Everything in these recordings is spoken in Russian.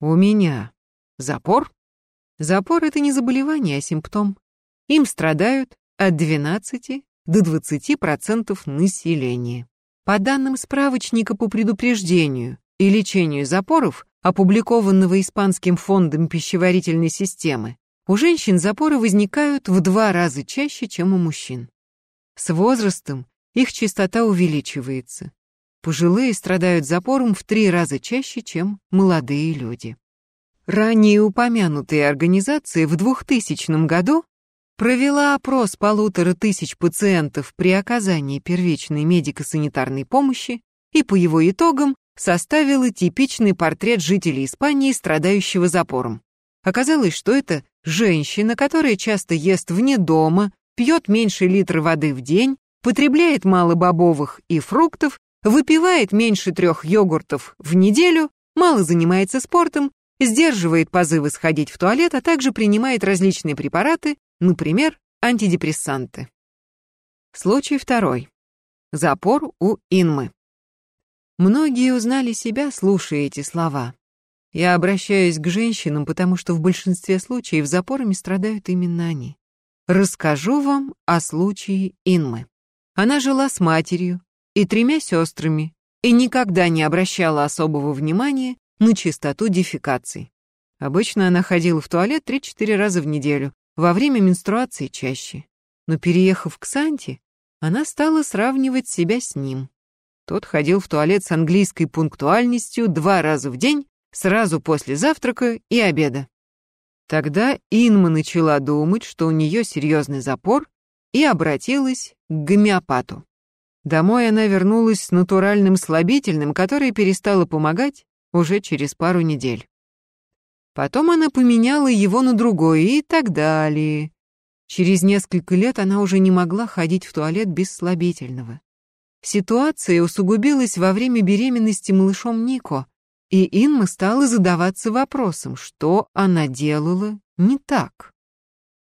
У меня запор? Запор — это не заболевание, а симптом. Им страдают от 12 до 20% населения. По данным справочника по предупреждению и лечению запоров, опубликованного Испанским фондом пищеварительной системы, у женщин запоры возникают в два раза чаще, чем у мужчин. С возрастом их частота увеличивается. Пожилые страдают запором в три раза чаще, чем молодые люди. Ранее упомянутая организация в 2000 году провела опрос полутора тысяч пациентов при оказании первичной медико-санитарной помощи и по его итогам составила типичный портрет жителей Испании, страдающего запором. Оказалось, что это женщина, которая часто ест вне дома, пьет меньше литра воды в день, потребляет мало бобовых и фруктов выпивает меньше трех йогуртов в неделю, мало занимается спортом, сдерживает позывы сходить в туалет, а также принимает различные препараты, например, антидепрессанты. Случай второй. Запор у Инмы. Многие узнали себя, слушая эти слова. Я обращаюсь к женщинам, потому что в большинстве случаев запорами страдают именно они. Расскажу вам о случае Инмы. Она жила с матерью, и тремя сестрами и никогда не обращала особого внимания на чистоту дефекаций. Обычно она ходила в туалет 3-4 раза в неделю, во время менструации чаще. Но переехав к Санте, она стала сравнивать себя с ним. Тот ходил в туалет с английской пунктуальностью два раза в день, сразу после завтрака и обеда. Тогда Инма начала думать, что у нее серьезный запор, и обратилась к гомеопату. Домой она вернулась с натуральным слабительным, которое перестало помогать уже через пару недель. Потом она поменяла его на другой и так далее. Через несколько лет она уже не могла ходить в туалет без слабительного. Ситуация усугубилась во время беременности малышом Нико, и Инма стала задаваться вопросом, что она делала не так.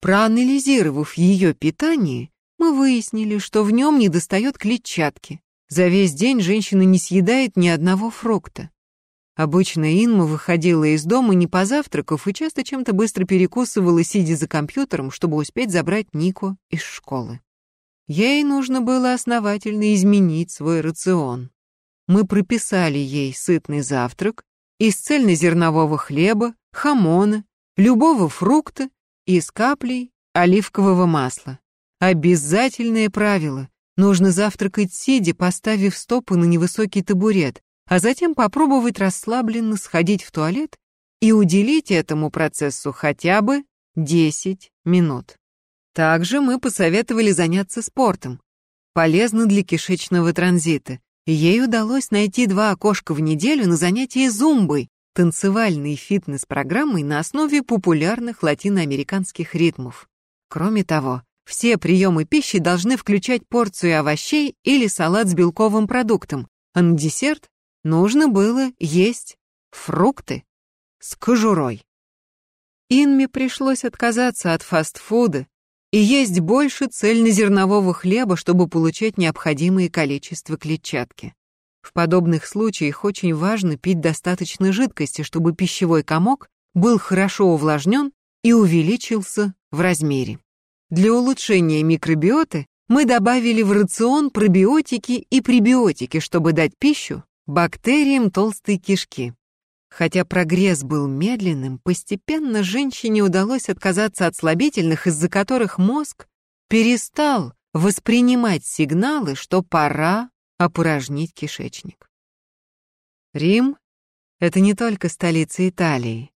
Проанализировав ее питание, мы выяснили, что в нем недостает клетчатки. За весь день женщина не съедает ни одного фрукта. Обычно Инма выходила из дома не позавтракав и часто чем-то быстро перекусывала, сидя за компьютером, чтобы успеть забрать Нику из школы. Ей нужно было основательно изменить свой рацион. Мы прописали ей сытный завтрак из цельнозернового хлеба, хамона, любого фрукта и с каплей оливкового масла. Обязательное правило. Нужно завтракать сидя, поставив стопы на невысокий табурет, а затем попробовать расслабленно сходить в туалет и уделить этому процессу хотя бы 10 минут. Также мы посоветовали заняться спортом. Полезно для кишечного транзита. Ей удалось найти два окошка в неделю на занятия зумбой, танцевальной фитнес-программой на основе популярных латиноамериканских ритмов. Кроме того, все приемы пищи должны включать порцию овощей или салат с белковым продуктом, а на десерт нужно было есть фрукты с кожурой. Инме пришлось отказаться от фастфуда и есть больше цельнозернового хлеба, чтобы получать необходимое количество клетчатки. В подобных случаях очень важно пить достаточно жидкости, чтобы пищевой комок был хорошо увлажнен и увеличился в размере. Для улучшения микробиоты мы добавили в рацион пробиотики и пребиотики, чтобы дать пищу бактериям толстой кишки. Хотя прогресс был медленным, постепенно женщине удалось отказаться от слабительных, из-за которых мозг перестал воспринимать сигналы, что пора опорожнить кишечник. Рим — это не только столица Италии.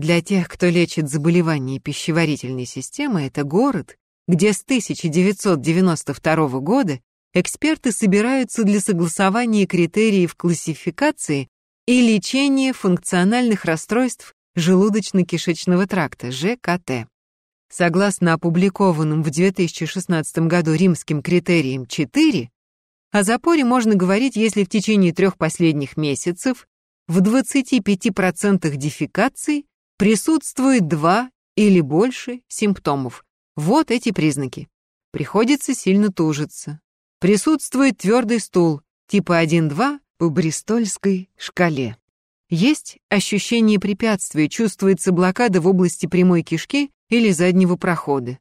Для тех, кто лечит заболевания пищеварительной системы, это город, где с 1992 года эксперты собираются для согласования критериев классификации и лечения функциональных расстройств желудочно-кишечного тракта, ЖКТ. Согласно опубликованным в 2016 году римским критериям 4, о запоре можно говорить, если в течение трех последних месяцев в 25% дефекаций Присутствует два или больше симптомов. Вот эти признаки. Приходится сильно тужиться. Присутствует твердый стул, типа 1-2 по бристольской шкале. Есть ощущение препятствия, чувствуется блокада в области прямой кишки или заднего прохода.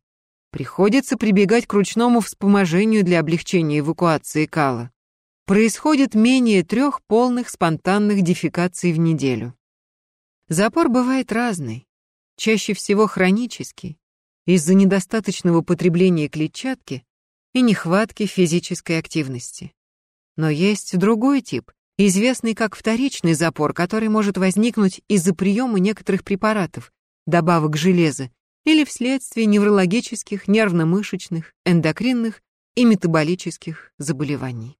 Приходится прибегать к ручному вспоможению для облегчения эвакуации кала. Происходит менее трех полных спонтанных дефекаций в неделю. Запор бывает разный, чаще всего хронический, из-за недостаточного потребления клетчатки и нехватки физической активности. Но есть другой тип, известный как вторичный запор, который может возникнуть из-за приема некоторых препаратов, добавок железа, или вследствие неврологических, нервно-мышечных, эндокринных и метаболических заболеваний.